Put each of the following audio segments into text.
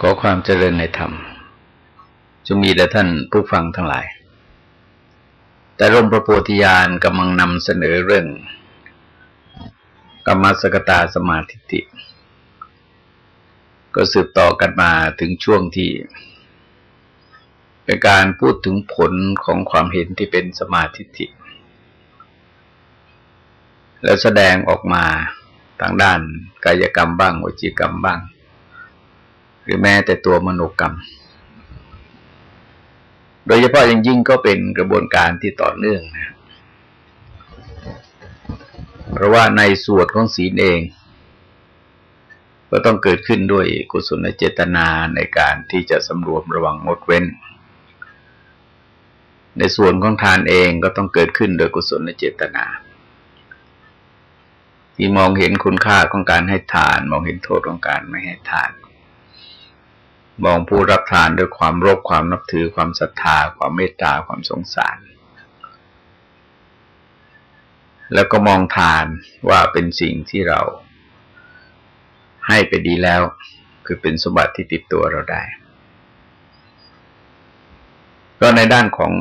ขอความเจริญในธรรมจะมีแด่ท่านผู้ฟังทั้งหลาย แต่ร่มพระโพธิญาณกำลังนำเสนอเรื่องกรรมสกตาสมาธิิก็สืบต่อกันมาถึงช่วงที่ เป็นการพูดถึงผลของความเห็นที่เป็นสมาธิิแล้วแสดงออกมาทางด้านกายกรรมบ้างวจีกรรมบ้าง หรือแม้แต่ตัวมโนกรรม โดยเฉพาะอย่างยิ่งก็เป็นกระบวนการที่ต่อเนื่องนะเพราะว่าในส่วนของศีลเอง ก็ต้องเกิดขึ้นด้วยกุศลเจตนาในการที่จะสำรวมระวังงดเว้น ในส่วนของทานเองก็ต้องเกิดขึ้นโดยกุศลเจตนาที่มองเห็นคุณค่าของการให้ทาน มองเห็นโทษของการไม่ให้ทาน มองผู้รับทานด้วยความรบความนับถือความศรัทธา ความเมตตาความสงสาร แล้วก็มองทานว่าเป็นสิ่งที่เราให้ไปดีแล้ว คือเป็นสมบัติที่ติดตัวเราได้ ก็ในด้านของ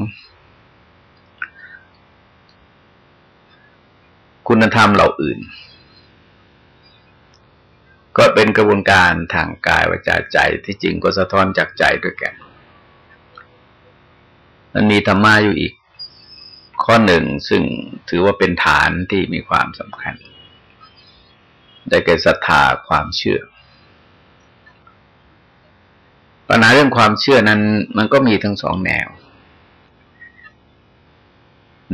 คุณธรรมเหล่าอื่น ก็เป็นกระบวนการทางกายวาจาใจที่จริงก็สะท้อนจากใจด้วยกัน มันมีธรรมะอยู่อีกข้อหนึ่งซึ่งถือว่าเป็นฐานที่มีความสำคัญ ได้แก่ศรัทธาความเชื่อ ปัญหาเรื่องความเชื่อนั้น มันก็มีทั้งสองแนว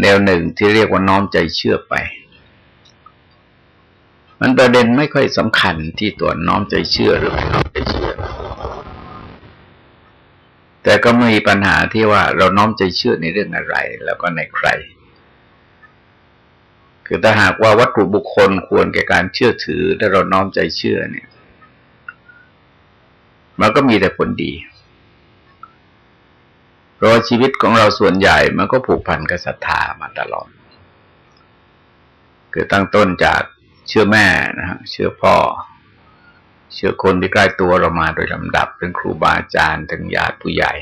แนวหนึ่งที่เรียกว่าน้อมใจเชื่อไป มันประเด็นไม่ค่อยสำคัญที่ตัวน้อมใจเชื่อหรือไม่น้อมใจเชื่อ แต่ก็มีปัญหาที่ว่าเราน้อมใจเชื่อในเรื่องอะไร แล้วก็ในใคร คือถ้าหากว่าวัตถุบุคคลควรแก่การเชื่อถือและเราน้อมใจเชื่อเนี่ย มันก็มีแต่ผลดีเพราะชีวิตของเราส่วนใหญ่มันก็ผูกพันกับศรัทธามาตลอด คือตั้งต้นจาก เชื่อแม่นะฮะเชื่อพ่อ เชื่อคนที่ใกล้ตัวเรามาโดยลำดับเป็นครูบาอาจารย์ถึงญาติผู้ใหญ่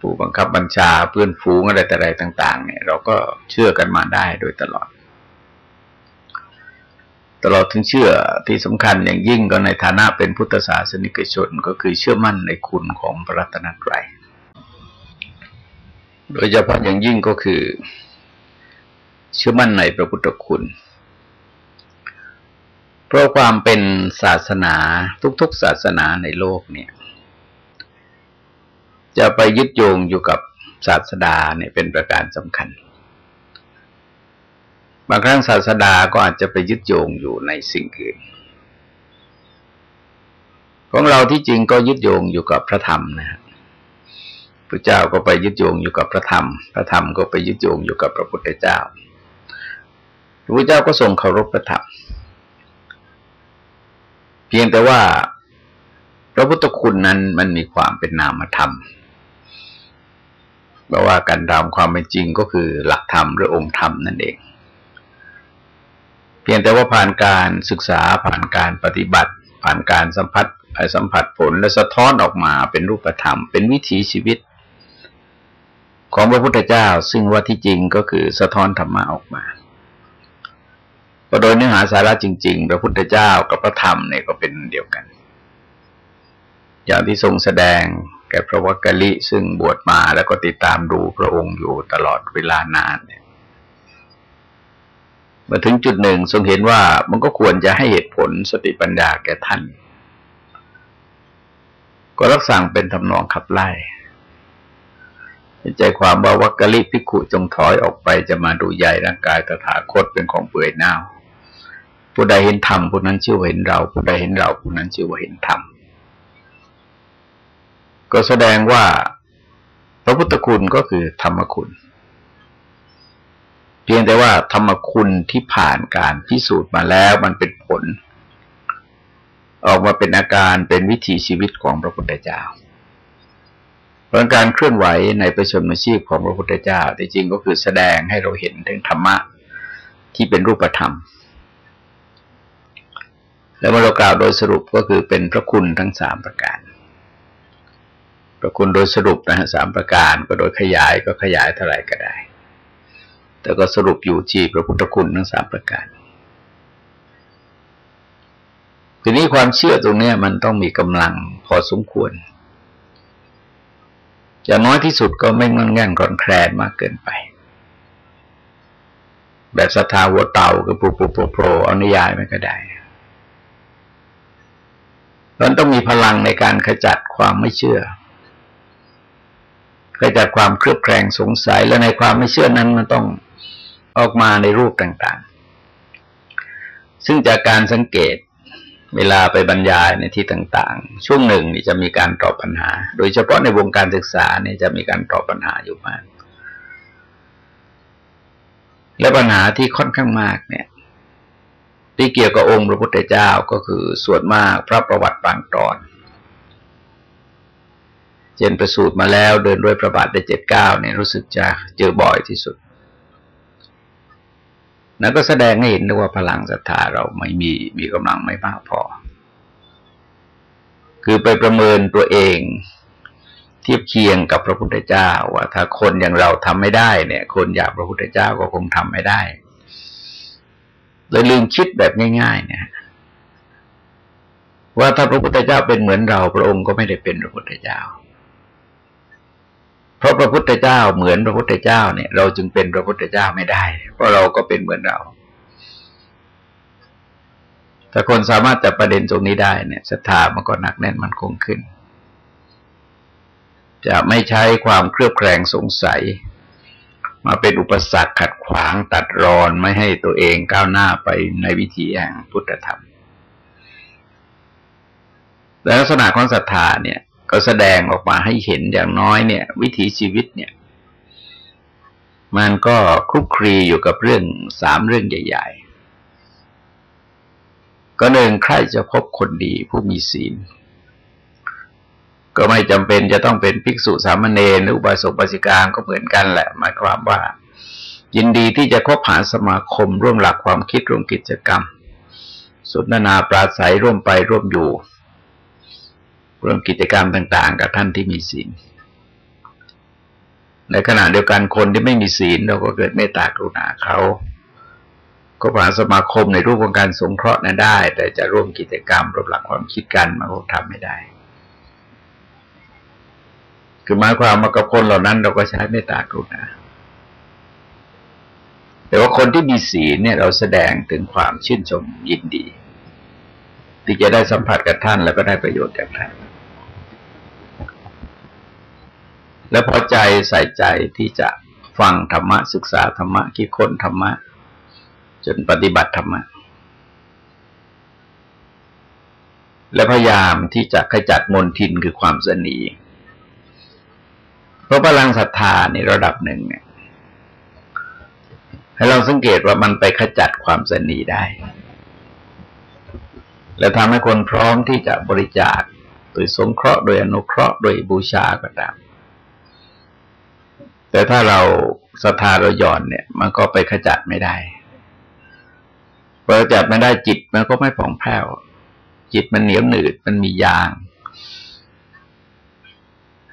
ผู้บังคับบัญชาเพื่อนฝูงอะไรแต่อะไรต่าง ๆ เนี่ย เราก็เชื่อกันมาได้โดยตลอดตลอดถึงเชื่อที่สำคัญอย่างยิ่งก็ในฐานะเป็นพุทธศาสนิกชนก็คือเชื่อมั่นในคุณของพระรัตนตรัย โดยเฉพาะอย่างยิ่งก็คือ เชื่อมั่นในพระพุทธคุณ เพราะความเป็นศาสนาทุกๆศาสนาในโลกเนี่ย จะไปยึดโยงอยู่กับศาสดาเนี่ยเป็นประการสำคัญ บางครั้งศาสดาก็อาจจะไปยึดโยงอยู่ในสิ่งอื่นของเราที่จริงก็ยึดโยงอยู่กับพระธรรมนะครับพระเจ้าก็ไปยึดโยงอยู่กับพระธรรม พระธรรมก็ไปยึดโยงอยู่กับพระพุทธเจ้า พระพุทธเจ้าก็ทรงเคารพพระธรรม พียงแต่ว่าพระพุทธคุณนั้นมันมีความเป็นนามธรรมแปลว่าการตามความเป็นจริงก็คือหลักธรรมหรือองค์ธรรมนั่นเอง เพียงแต่ว่าผ่านการศึกษาผ่านการปฏิบัติ ผ่านการสัมผัสสัมผัสผลและสะท้อนออกมาเป็นรูปธรรม เป็นวิถีชีวิต ของพระพุทธเจ้า ซึ่งว่าที่จริงก็คือสะท้อนธรรมะออกมา พอโดยเนื้อหาสาระจริงๆ พระพุทธเจ้ากับพระธรรมเนี่ยก็เป็นเดียวกัน อย่างที่ทรงแสดงแก่พระวักกะลิซึ่งบวชมาแล้วก็ติดตามดูพระองค์อยู่ตลอดเวลานานเนี่ยมาถึงจุดหนึ่งทรงเห็นว่ามันก็ควรจะให้เหตุผลสติปัญญาแก่ท่าน ก็รักสั่งเป็นทำนองขับไล่ใจความว่าวักกะลิพิกุจงถอยออกไปจะมาดูใหญ่ร่างกายตถาคตเป็นของเปื่อยเน่า ผู้ใดเห็นธรรมผู้นั้นชื่อว่าเห็นเรา ผู้ใดเห็นเราผู้นั้นชื่อว่าเห็นธรรมก็แสดงว่า พระพุทธคุณก็คือธรรมคุณ เพียงแต่ว่าธรรมคุณที่ผ่านการพิสูจน์มาแล้วมันเป็นผล ออกมาเป็นอาการเป็นวิถีชีวิตของพระพุทธเจ้าเพราะการเคลื่อนไหวในประชนมชีพของพระพุทธเจ้าที่จริงก็คือแสดงให้เราเห็นถึงธรรมะที่เป็นรูปธรรม แล้วเมื่อเรากล่าวโดยสรุปก็คือเป็นพระคุณทั้งสามประการ พระคุณโดยสรุปนะฮะสามประการก็โดยขยายก็ขยายเท่าไหร่ก็ได้ แต่ก็สรุปอยู่ที่พระพุทธคุณทั้งสามประการ ทีนี้ความเชื่อตรงนี้มันต้องมีกำลังพอสมควรอย่างน้อยที่สุดก็ไม่งอนแง่นกรอนแคลนมากเกินไป แบบศรัทธาวัวเต่าคือปูปูโปรโปรเอานิยายมันก็ได้ มันต้องมีพลังในการขจัดความไม่เชื่อขจัดความเครือบแคลงสงสัยและในความไม่เชื่อนั้นมันต้องออกมาในรูปต่างๆ ซึ่งจากการสังเกตเวลาไปบรรยายในที่ต่างๆ ช่วงหนึ่งนี่จะมีการตอบปัญหา โดยเฉพาะในวงการศึกษาเนี่ยจะมีการตอบปัญหาอยู่มาก และปัญหาที่ค่อนข้างมากเนี่ย ที่เกี่ยวกับองค์พระพุทธเจ้าก็คือส่วนมากพระประวัติบางตอนเจนประสูตรมาแล้วเดินด้วยประบาทได้เจ็ดเก้าเนี่ยรู้สึกจะเจอบ่อยที่สุด นั่นก็แสดงให้เห็นว่าพลังศรัทธาเราไม่มีมีกำลังไม่มากพอ คือไปประเมินตัวเองเทียบเคียงกับพระพุทธเจ้าว่าถ้าคนอย่างเราทำไม่ได้เนี่ย คนอยากพระพุทธเจ้าก็คงทำไม่ได้ เลยลืมคิดแบบง่าย ๆ เนี่ย ว่าถ้าพระพุทธเจ้าเป็นเหมือนเรา พระองค์ก็ไม่ได้เป็นพระพุทธเจ้า เพราะพระพุทธเจ้าเหมือนพระพุทธเจ้าเนี่ย เราจึงเป็นพระพุทธเจ้าไม่ได้ เพราะเราก็เป็นเหมือนเรา ถ้าคนสามารถจับประเด็นตรงนี้ได้เนี่ยศรัทธามันก็หนักแน่นมันคงขึ้น จะไม่ใช้ความเครือบแคลงสงสัย มาเป็นอุปสรรคขัดขวางตัดรอนไม่ให้ตัวเองก้าวหน้าไปในวิถีแห่งพุทธธรรมและลักษณะของศรัทธาเนี่ย ก็แสดงออกมาให้เห็นอย่างน้อยเนี่ย วิถีชีวิตเนี่ย มันก็คลุกคลีอยู่กับเรื่องสามเรื่องใหญ่ ๆ ก็หนึ่งใครจะพบคนดีผู้มีศีล ก็ไม่จำเป็นจะต้องเป็นภิกษุสามเณรหรืออุบาสกบาสิกาก็เหมือนกันแหละ หมายความว่า ยินดีที่จะคบหาสมาคม ร่วมหลักความคิดร่วมกิจกรรม สนทนาปราศัยร่วมไปร่วมอยู่ ร่วมกิจกรรมต่าง ๆ กับท่านที่มีศีลในขณะเดียวกันคนที่ไม่มีศีลเราก็เกิดเมตตากรุณาเขาก็ผ่านสมาคมในรูปของการสงเคราะห์นั้นได้ แต่จะร่วมกิจกรรมร่วมหลักความคิดกันมันก็ทำไม่ได้ คือหมายความว่ากับคนเหล่านั้น เราก็ใช้เมตตากรุณาแต่ว่าคนที่มีศีลเนี่ยเราแสดงถึงความชื่นชมยินดี ที่จะได้สัมผัสกับท่านแล้วก็ได้ประโยชน์จากท่านและพอใจใส่ใจที่จะฟังธรรมะศึกษาธรรมะคิดค้นธรรมะ จนปฏิบัติธรรมะ และพยายามที่จะขจัดมนทินคือความสนี เพราะพลังศรัทธาในระดับหนึ่งเนี่ยให้เราสังเกตว่ามันไปขจัดความสนีได้ และทำให้คนพร้อมที่จะบริจาคโดยสงเคราะห์โดยอนุเคราะห์โดยบูชาก็ตาม แต่ถ้าเราศรัทธาเราหย่อนเนี่ย มันก็ไปขจัดไม่ได้พอขจัดไม่ได้จิตมันก็ไม่ผ่องแผ้ว จิตมันเหนียวหนืดมันมียาง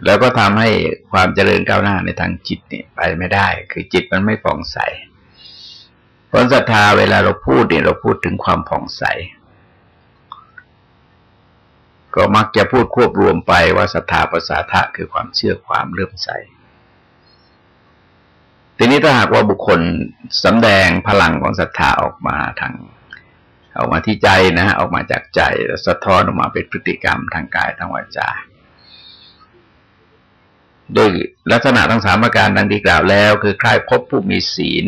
แล้วก็ทำให้ความเจริญก้าวหน้าในทางจิตเนี่ยไปไม่ได้ คือจิตมันไม่ผ่องใสผลศรัทธาเวลาเราพูดเนี่ยเราพูดถึงความผ่องใส ก็มักจะพูดควบรวมไปว่าศรัทธาภาษาทะคือความเชื่อความเลื่อมใส ทีนี้ถ้าหากว่าบุคคลสำแดงพลังของศรัทธาออกมาทางออกมาที่ใจนะ ออกมาจากใจสะท้อนออกมาเป็นพฤติกรรมทางกายทางวาจา โดยลักษณะทั้งสามประการดังที่กล่าวแล้ว คือใครพบผู้มีศีล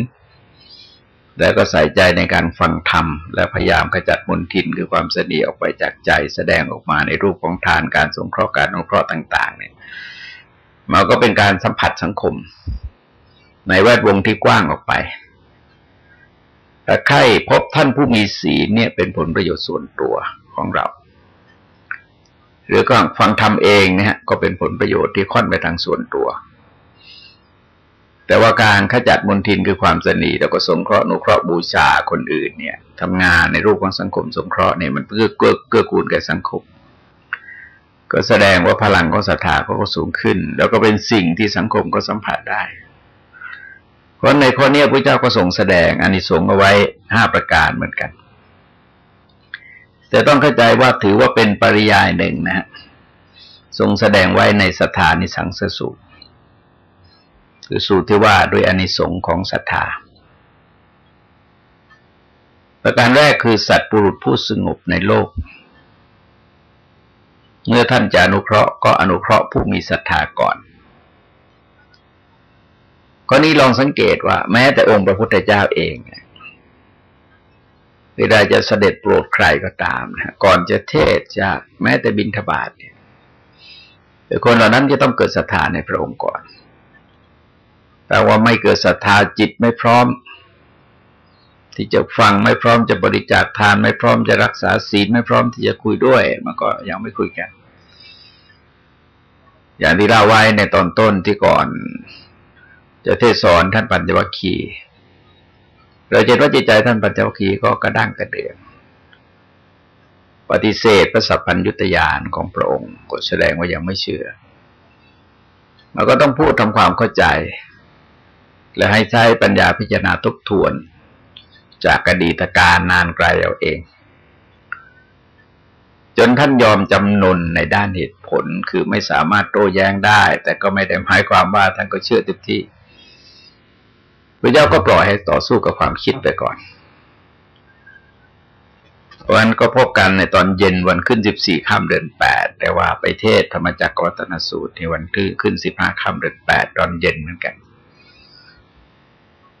แล้วก็ใส่ใจในการฟังธรรม และพยายามขจัดมลทินคือความเสนีออกไปจากใจแสดงออกมาในรูปของทานการสงเคราะห์การอนุเคราะห์ต่าง ๆ เนี่ยมันก็เป็นการสัมผัสสังคม ในแวดวงที่กว้างออกไปแต่ใครพบท่านผู้มีศีลเนี่ยเป็นผลประโยชน์ส่วนตัวของเรา หรือก็ฟังทำเองเนี่ยก็เป็นผลประโยชน์ที่ค่อนไปทางส่วนตัว แต่ว่าการขจัดมลทินคือความสนีแล้วก็สงเคราะห์นุเคราะห์บูชาคนอื่นเนี่ยทำงานในรูปของสังคมสงเคราะห์เนี่ยมันเพื่อเกื้อเกื้อกูลแก่สังคม ก็แสดงว่าพลังของศรัทธาก็สูงขึ้น แล้วก็เป็นสิ่งที่สังคมก็สัมผัสได้ เพราะในข้อนี้พระเจ้าก็ทรงแสดงอานิสงส์เอาไว้ห้าประการเหมือนกัน แต่ต้องเข้าใจว่าถือว่าเป็นปริยายหนึ่งนะฮะทรงแสดงไว้ในสถานิสังสสูตรคือสูตรที่ว่าด้วยอนิสงค์ของศรัทธาประการแรกคือสัตว์ปุรุษผู้สงบในโลก เมื่อท่านจะอนุเคราะห์ก็อนุเคราะห์ผู้มีศรัทธาก่อนข้อนี้ลองสังเกตว่า แม้แต่องค์พระพุทธเจ้าเอง เวลาจะเสด็จโปรดใครก็ตามนะก่อนจะเทศจะแม้แต่บินทบาทเนี่ยคนเหล่านั้นจะต้องเกิดศรัทธาในพระองค์ก่อน แต่ว่าไม่เกิดศรัทธาจิตไม่พร้อม ที่จะฟังไม่พร้อมจะบริจาคทานไม่พร้อมจะรักษาศีลไม่พร้อมที่จะคุยด้วยมันก็ยังไม่คุยกัน อย่างที่เล่าไว้ในตอนต้นที่ก่อน จะเทศสอนท่านปัญจวัคคีย์ เราจะว่าจิตใจท่านปัญจวัคคีย์ก็กระด้างกระเดืองปฏิเสธพระสัพพัญยุตยานของพระองค์ก็แสดงว่ายังไม่เชื่อเราก็ต้องพูดทำความเข้าใจ และให้ใช้ปัญญาพิจารณาทบทวน จากอดีตการนานไกลเอาเอง จนท่านยอมจำนนในด้านเหตุผลคือไม่สามารถโต้แย้งได้ แต่ก็ไม่ได้หมายความว่าท่านก็เชื่อเต็มที่ พระเจ้าก็ปล่อยให้ต่อสู้กับความคิดไปก่อนวันก็พบกันในตอนเย็นวันขึ้นสิบสี่ค่ำเดือนแปดแต่ว่าไปเทศธรรมจักรวัตนสูตรในวันขึ้นสิบห้าค่ำเดือนแปดตอนเย็นเหมือนกัน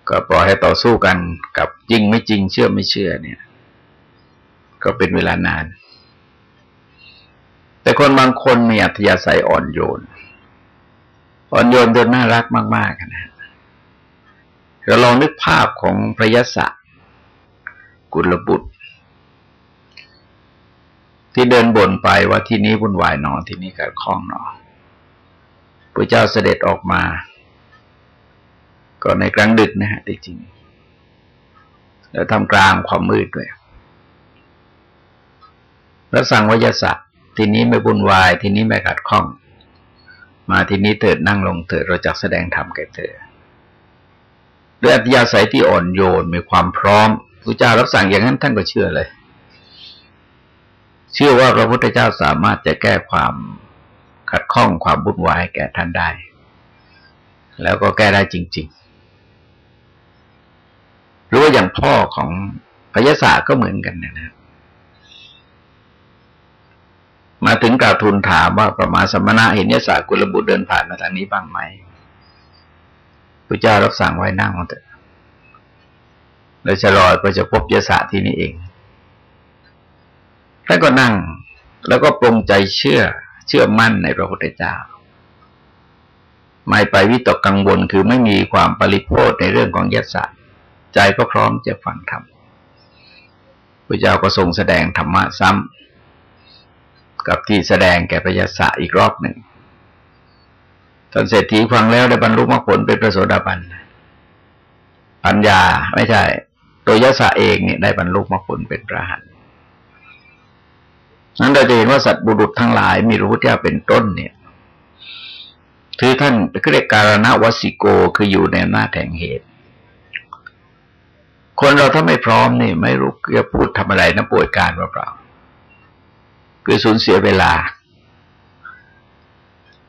ก็ปล่อยให้ต่อสู้กันกับจริงไม่จริงเชื่อไม่เชื่อเนี่ย ก็เป็นเวลานาน แต่คนบางคนมีอัธยาศัยอ่อนโยน อ่อนโยนจนน่ารักมากๆนะ เราลองนึกภาพของพระยศกุลบุตร ที่เดินบ่นไปว่าที่นี้วุ่นวายหนอที่นี้กัดข้องหนอพระเจ้าเสด็จออกมา ก็ในกลางดึกนะฮะจริงแล้วทำกลางความมืดด้วย แล้วสั่งวิยศาสตร์ทีนี้ไม่บุญวาย ทีนี้ไม่ขัดข้อง มาทีนี้เถิดนั่งลงเถิดเราจะแสดงธรรมแก่เธอ ด้วยอัธยาศัยที่อ่อนโยนมีความพร้อมพระเจ้ารับสั่งอย่างนั้นท่านก็เชื่อเลย เชื่อว่าพระพุทธเจ้าสามารถจะแก้ความขัดข้องความบุญวายแก่ท่านได้ แล้วก็แก้ได้จริง ๆ หรือว่าอย่างพ่อของพยาศาก็เหมือนกันนะนะมาถึงกล่าวทูลถามว่าประมาสมณะเห็นยศากุลบุตรเดินผ่านมาทางนี้บ้างไหม ระเจ้ารับสั่งไว้นั่งเถอะแล้วจะลอยก็จะพบยศาที่นี่เองท่านก็นั่ง แล้วก็ปรงใจเชื่อ เชื่อมั่นในพระพุทธเจ้า ไม่ไปวิตกกังวลคือไม่มีความปริโภทในเรื่องของยศาใจก็พร้อมจะฟังธรรมพระเจ้าก็ทรงแสดงธรรมะซ้ำกับที่แสดงแก่พระยาศอีกรอบหนึ่ง ตอนเศรษฐีฟังแล้วได้บรรลุมรรคผลเป็นพระโสดาบันปัญญาไม่ใช่ตัวยศเองเนี่ยได้บรรลุมรรคผลเป็นพระหันนั้นเราจะเห็นว่าสัตว์บุรุษทั้งหลายมีรู้ที่เป็นต้นเนี่ยคือท่านเรียกการณวสิโกคืออยู่ในหน้าแห่งเหตุ คนเราถ้าไม่พร้อมนี่ ไม่รู้จะพูดทำอะไรนะป่วยการเปล่าคือสูญเสียเวลา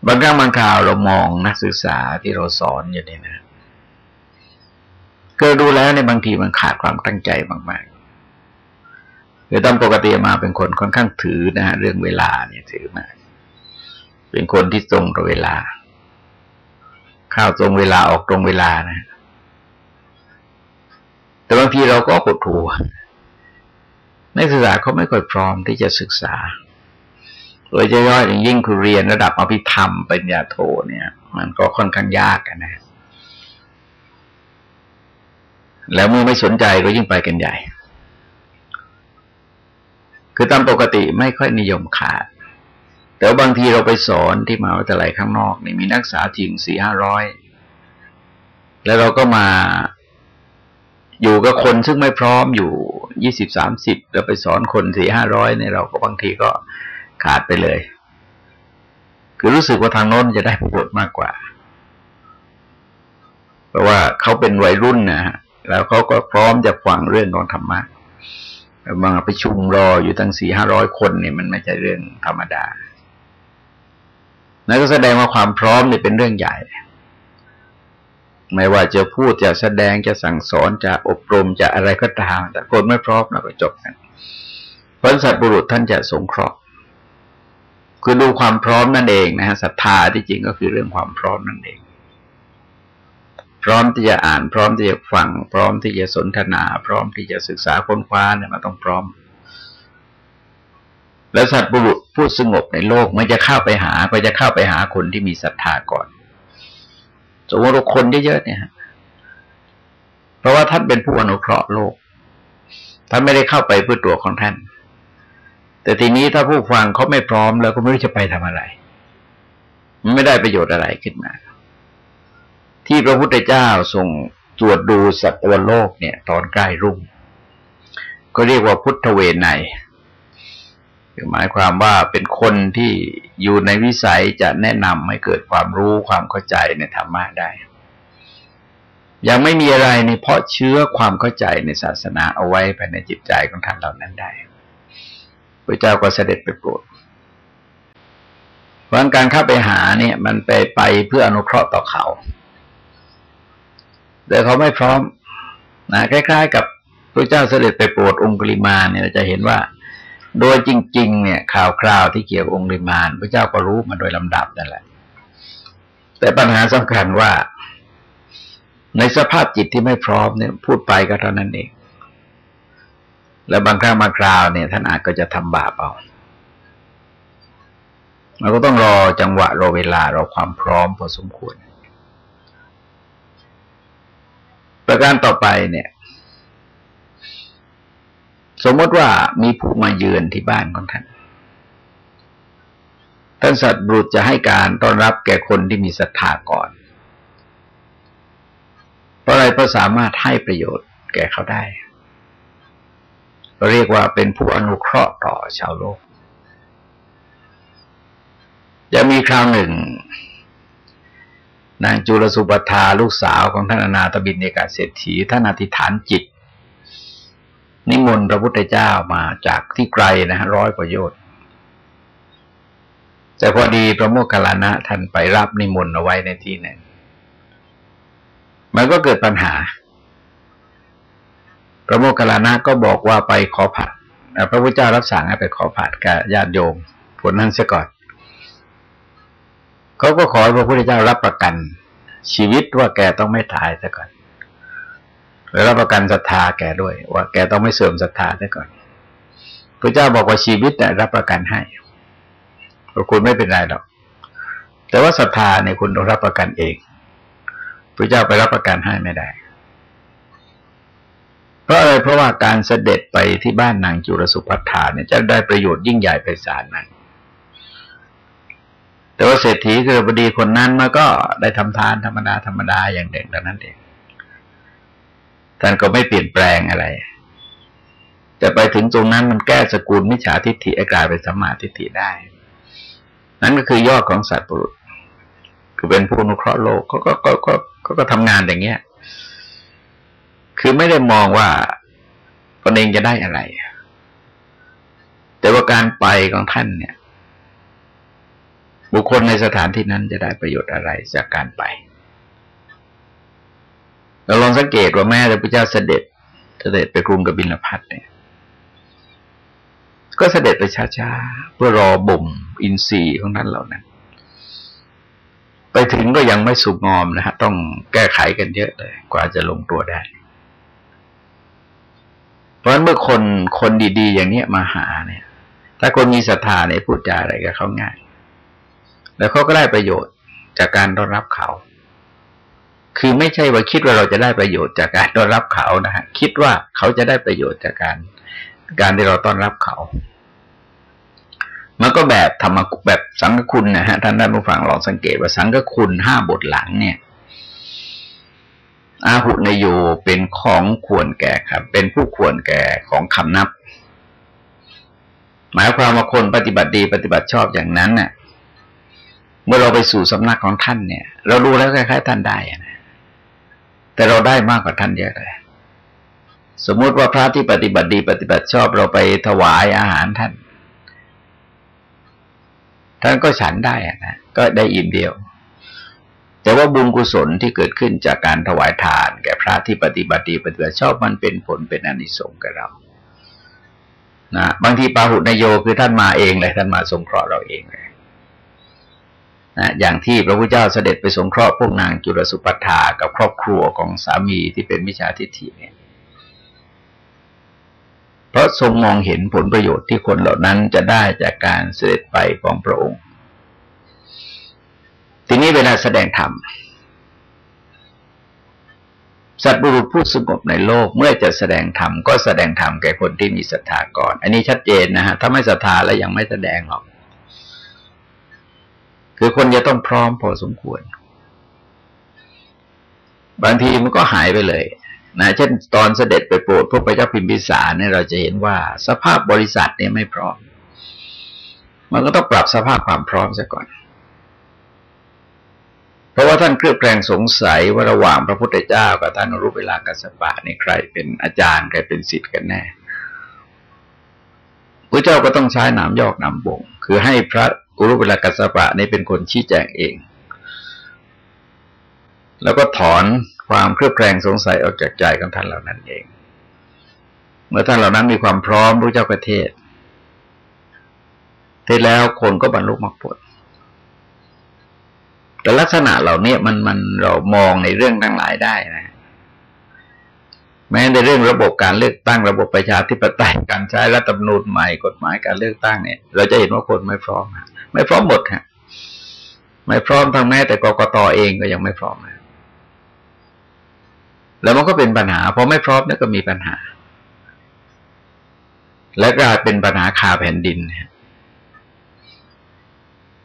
บางครั้งบางคราวเรามองนักศึกษาที่เราสอนอยู่นี่นะเกิดดูแล้วในบางทีมันขาดความตั้งใจมากๆคือตามปกติมาเป็นคนค่อนข้างถือนะฮะเรื่องเวลาเนี่ยถือมากเป็นคนที่ตรงต่อเวลา ข้าวตรงเวลาออกตรงเวลานะ แต่บางทีเราก็หดหู่นักศึกษาเขาไม่ค่อยพร้อมที่จะศึกษา โดยเฉพาะอย่างยิ่งคือเรียนระดับอภิธรรมปัญญาโทเนี่ย มันก็ค่อนข้างยากนะ แล้วเมื่อไม่สนใจก็ยิ่งไปกันใหญ่ คือตามปกติไม่ค่อยนิยมขาด แต่บางทีเราไปสอนที่มหาวิทยาลัยข้างนอกนี่มีนักศึกษาจริงสี่ห้าร้อย แล้วเราก็มาอยู่กับคนซึ่งไม่พร้อมอยู่ยี่สิบสามสิบแล้วไปสอนคนสี่ห้าร้อยเนี่ยเราก็บางทีก็ ขาดไปเลย คือรู้สึกว่าทางโน้นจะได้ประโยชน์มากกว่า เพราะว่าเขาเป็นวัยรุ่นนะฮะแล้วเขาก็พร้อมจะฟังเรื่องของธรรมะบางไปชุมรออยู่ตั้งสี่ห้าร้อยคนเนี่ยมันไม่ใช่เรื่องธรรมดา นั่นก็แสดงว่าความพร้อมเนี่ยเป็นเรื่องใหญ่ ไม่ว่าจะพูดจะแสดงจะสั่งสอนจะอบรมจะอะไรก็ตาม แต่คนไม่พร้อมเราก็จบกันเพราะสัตว์บุรุษท่านจะสงเคราะห์ คือดูความพร้อมนั่นเองนะฮะศรัทธาที่จริงก็คือเรื่องความพร้อมนั่นเอง พร้อมที่จะอ่าน พร้อมที่จะฟัง พร้อมที่จะสนทนา พร้อมที่จะศึกษาค้นคว้าเนี่ยมันต้องพร้อม แล้วสัตว์บุรุษผู้สงบในโลกมันจะเข้าไปหาก็จะเข้าไปหาคนที่มีศรัทธาก่อนสมมติว่าคนเยอะๆเนี่ยเพราะว่าท่านเป็นผู้อนุเคราะห์โลกท่านไม่ได้เข้าไปเพื่อตัวของท่าน แต่ทีนี้ถ้าผู้ฟังเขาไม่พร้อมแล้วก็ไม่รู้จะไปทำอะไร มันไม่ได้ประโยชน์อะไรขึ้นมา ที่พระพุทธเจ้าทรงตรวจดูสัตว์โลกเนี่ย ตอนใกล้รุ่ง ก็เรียกว่าพุทธเวไนหมายความว่าเป็นคนที่อยู่ในวิสัยจะแนะนำให้เกิดความรู้ความเข้าใจในธรรมะได้ ยังไม่มีอะไรในเพาะเชื้อความเข้าใจในศาสนาเอาไว้ภายในจิตใจของท่านเหล่านั้นได้ พระเจ้าก็เสด็จไปโปรดเพราะการเข้าไปหาเนี่ย มันไปไปเพื่ออนุเคราะห์ต่อเขา แต่เขาไม่พร้อมนะคล้ายๆ กับพระเจ้าเสด็จไปโปรดองคุลิมาเนี่ยจะเห็นว่า โดยจริง ๆ เนี่ย ข่าวคราวที่เกี่ยวกับองค์ริมานพระเจ้าก็รู้มาโดยลำดับนั่นแหละ แต่ปัญหาสำคัญว่า ในสภาพจิตที่ไม่พร้อมเนี่ย พูดไปก็เท่านั้นเอง แล้วบางครั้งบางคราวเนี่ย ท่านอาจก็จะทำบาปเอาเราก็ต้องรอจังหวะรอเวลารอความพร้อมพอสมควร ประการต่อไปเนี่ย สมมติว่ามีผู้มาเยือนที่บ้านของท่านท่านสัตว์บุตรจะให้การต้อนรับแก่คนที่มีศรัทธาก่อน เพราะอะไรเพราะสามารถให้ประโยชน์แก่เขาได้ เราเรียกว่าเป็นผู้อนุเคราะห์ต่อชาวโลก จะมีคราวหนึ่ง นางจุลสุปทาลูกสาวของท่านอนาตบินเอกาเศรษฐีท่านอธิษฐานจิต นิมนต์พระพุทธเจ้ามาจากที่ไกลนะฮะร้อยประโยชน์แต่พอดีพระโมคคัลลานะท่านไปรับนิมนต์เอาไว้ในที่นั้นมันก็เกิดปัญหา ระโมคคัลลานะก็บอกว่าไปขอผัดพระพุทธเจ้ารับสั่งให้ไปขอผัดกับญาติโยมผลนั้นเสียก่อนเขาก็ขอพระพุทธเจ้ารับประกัน ชีวิตว่าแกต้องไม่ตายซะก่อนแล้วรับประกันศรัทธาแกด้วย ว่าแกต้องไม่เสื่อมศรัทธาซะก่อนพระเจ้าบอกว่าชีวิตเนี่ยรับประกันให้คุณไม่เป็นไรหรอกแต่ว่าศรัทธาเนี่ยคุณต้องรับประกันเองพระเจ้าไปรับประกันให้ไม่ได้ เพราะอะไรเพราะว่าการเสด็จไปที่บ้านนางจุลสุภัทธาเนี่ยจะได้ประโยชน์ยิ่งใหญ่ไปสารนั้น แต่ว่าเศรษฐีคือบดีคนนั้นมาก็ได้ทำทานธรรมดาธรรมดาอย่างเด็กแต่นั้นเองท่านก็ไม่เปลี่ยนแปลงอะไร แต่ไปถึงตรงนั้นมันแก้สกุลมิจฉาทิฏฐิกลายเป็นสมาทิฏฐิได้ นั่นก็คือยอดของสัตว์ปุรุษคือเป็นผู้นุเคราะห์โลกเขาก็ก็ก็ก็ทำงานอย่างเงี้ย คือไม่ได้มองว่าตนเองจะได้อะไร แต่ว่าการไปของท่านเนี่ย บุคคลในสถานที่นั้นจะได้ประโยชน์อะไรจากการไป เราลองสังเกตว่าแม่แต่พระเจ้าเสด็จ เสด็จไปกรุงกบิลพัทเนี่ย ก็เสด็จไปช้าๆ เพื่อรอบ่มอินทรีย์ของนั้นเหล่านั้น ไปถึงก็ยังไม่สุกงอมนะฮะ ต้องแก้ไขกันเยอะเลย กว่าจะลงตัวได้ เพราะฉะนั้นเมื่อคนคนดีๆ อย่างเนี้ยมาหาเนี่ย ถ้าคนมีศรัทธาเนี่ยพูดจาอะไรกับเขาง่าย แล้วเขาก็ได้ประโยชน์จากการต้อนรับเขา คือไม่ใช่ว่าคิดว่าเราจะได้ประโยชน์จากการต้อนรับเขานะฮะคิดว่าเขาจะได้ประโยชน์จากการการที่เราต้อนรับเขามันก็แบบธรรมแบบสังฆคุณนะฮะท่านท่านผู้ฟังลองสังเกตว่าสังฆคุณห้าบทหลังเนี่ย อาหุนโยเป็นของควรแก่ครับ เป็นผู้ควรแก่ของคำนับ หมายความว่าคนปฏิบัติดีปฏิบัติชอบอย่างนั้นเน่ะ เมื่อเราไปสู่สำนักของท่านเนี่ย เราดูแล้วคล้ายๆท่านได้นะแต่เราได้มากกว่าท่านเยอะเลยสมมุติว่าพระที่ปฏิบัติดีปฏิบัติชอบเราไปถวายอาหารท่าน ท่านก็ฉันได้นะก็ได้อิ่มเดียว แต่ว่าบุญกุศลที่เกิดขึ้นจากการถวายทาน แก่พระที่ปฏิบัติดีปฏิบัติชอบมันเป็นผลเป็นอนิสงส์กับเรานะบางทีปาหุนโยคือท่านมาเองเลยท่านมาสงเคราะห์เราเองเลยนะอย่างที่พระพุทธเจ้าเสด็จไปสงเคราะห์พวกนางจุลสุปัฏฐากับครอบครัวของสามีที่เป็นมิจฉาทิฏฐิเนี่ยเพราะทรงมองเห็นผลประโยชน์ที่คนเหล่านั้นจะได้จากการเสด็จไปของพระองค์ ทีนี้เวลาแสดงธรรมสัตว์บุรุษผู้สงบในโลกเมื่อจะแสดงธรรมก็แสดงธรรมแก่คนที่มีศรัทธาก่อน อันนี้ชัดเจนนะฮะถ้าไม่ศรัทธาแล้วยังไม่แสดงหรอก คือคนจะต้องพร้อมพอสมควร บางทีมันก็หายไปเลยนะเช่นตอนเสด็จไปโปรดพวกพระเจ้าพิมพิสารเนี่ยเราจะเห็นว่าสภาพบริษัทเนี่ยไม่พร้อม มันก็ต้องปรับสภาพความพร้อมซะก่อน เพราะว่าท่านเครือบแคลงสงสัยว่าระหว่างพระพุทธเจ้ากับท่านอรุเวลากัสปะนี่ใครเป็นอาจารย์ใครเป็นศิษย์กันแน่พระเจ้าก็ต้องใช้หนามยอกหนามบ่ง คือให้พระกุรุเวลากัสปะนี่เป็นคนชี้แจงเอง แล้วก็ถอนความเครือบแคลงสงสัยออกจากใจของท่านเหล่านั้นเอง เมื่อท่านเหล่านั้นมีความพร้อมพระเจ้าประเทศเทศแล้วคนก็บรรลุมรรคผล แต่ลักษณะเหล่านี้มันมันเรามองในเรื่องทั้งหลายได้นะแม้ในเรื่องระบบการเลือกตั้งระบบประชาธิปไตยการใช้รัฐธรรมนูญใหม่กฎหมายการเลือกตั้งเนี่ย เราจะเห็นว่าคนไม่พร้อมไม่พร้อมหมดฮะไม่พร้อมทั้งแม้แต่กกตเองก็ยังไม่พร้อมนะแล้วมันก็เป็นปัญหาพอไม่พร้อมนี่ก็มีปัญหา และกลายเป็นปัญหาคาแผ่นดิน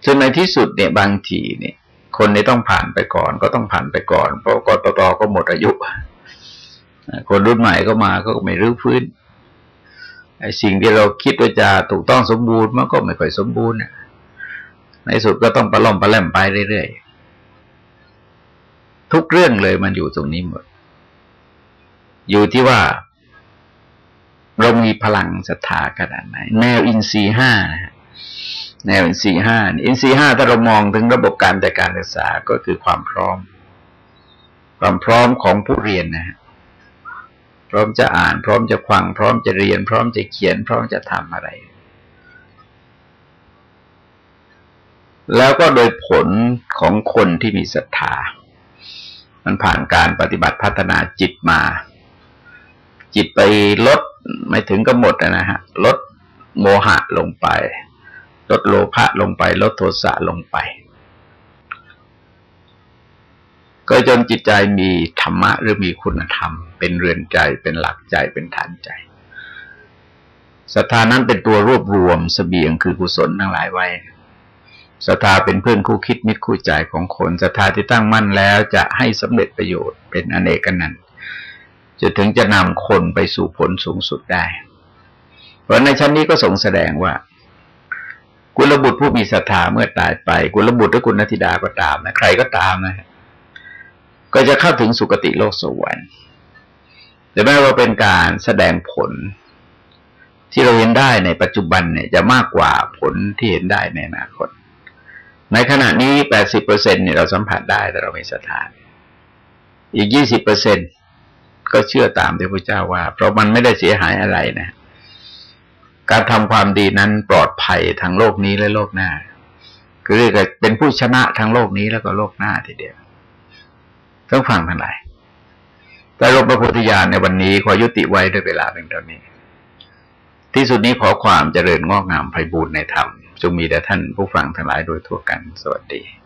จนในที่สุดเนี่ยบางทีเนี่ย คนนี้ต้องผ่านไปก่อน ก็ต้องผ่านไปก่อน เพราะกตตก็หมดอายุ คนรุ่นใหม่ก็มาก็ไม่รื้อฟื้นไอ้สิ่งที่เราคิดว่าจะถูกต้องสมบูรณ์มันก็ไม่ค่อยสมบูรณ์ในสุดก็ต้องประล่อมประแลมไปเรื่อยๆทุกเรื่องเลยมันอยู่ตรงนี้หมด อยู่ที่ว่า เรามีพลังศรัทธาขนาดไหน แนวอินทรีห้านะ แนวอินทรีห้าอินทรีห้าถ้าเรามองถึงระบบการจัดการศึกษาก็คือความพร้อม ความพร้อมของผู้เรียนนะฮะพร้อมจะอ่าน พร้อมจะฟัง พร้อมจะเรียน พร้อมจะเขียน พร้อมจะทำอะไร แล้วก็โดยผลของคนที่มีศรัทธา มันผ่านการปฏิบัติพัฒนาจิตมา จิตไปลดไม่ถึงก็หมดนะฮะ ลดโมหะลงไป ลดโลภะลงไป ลดโทสะลงไป ก็จนจิตใจมีธรรมะหรือมีคุณธรรม เป็นเรือนใจเป็นหลักใจเป็นฐานใจศรัทธานั้นเป็นตัวรวบรวมสเสบียงคือกุศลทั้งหลายไว้ศรัทธาเป็นเพื่อนคู่คิดมิตรคู่ใจของคนศรัทธาที่ตั้งมั่นแล้วจะให้สำเร็จประโยชน์เป็นอเนกกันนั้นจะถึงจะนำคนไปสู่ผลสูงสุดได้ เพราะในชั้นนี้ก็ส่งแสดงว่า กุลบุตรผู้มีศรัทธาเมื่อตายไป กุลบุตรหรือกุณธิดาก็ตามนะใครก็ตามนะก็จะเข้าถึงสุคติโลกสวรรค์แต่แม้ว่าเป็นการแสดงผล ที่เราเห็นได้ในปัจจุบันเนี่ยจะมากกว่าผลที่เห็นได้ในอนาคต ในขณะนี้แปดสิบเปอร์เซ็นเนี่ยเราสัมผัสได้แต่เราไม่ศรัทธาอีกยี่สิบเปอร์เซ็นต์ก็เชื่อตามที่พระเจ้าว่า เพราะมันไม่ได้เสียหายอะไรนะ การทำความดีนั้นปลอดภัยทั้งโลกนี้และโลกหน้า คือเรียกเป็นผู้ชนะทั้งโลกนี้แล้วก็โลกหน้าทีเดียวต้องฟังทั้งหลายแต่รบพระพุทธญาณในวันนี้ขอยุติไว้ด้วยเวลาเป็นเท่านี้ ที่สุดนี้ขอความเจริญงอกงามไพบูรณ์ในธรรมจงมีแด่ท่านผู้ฟังทั้งหลายโดยทั่วกัน สวัสดี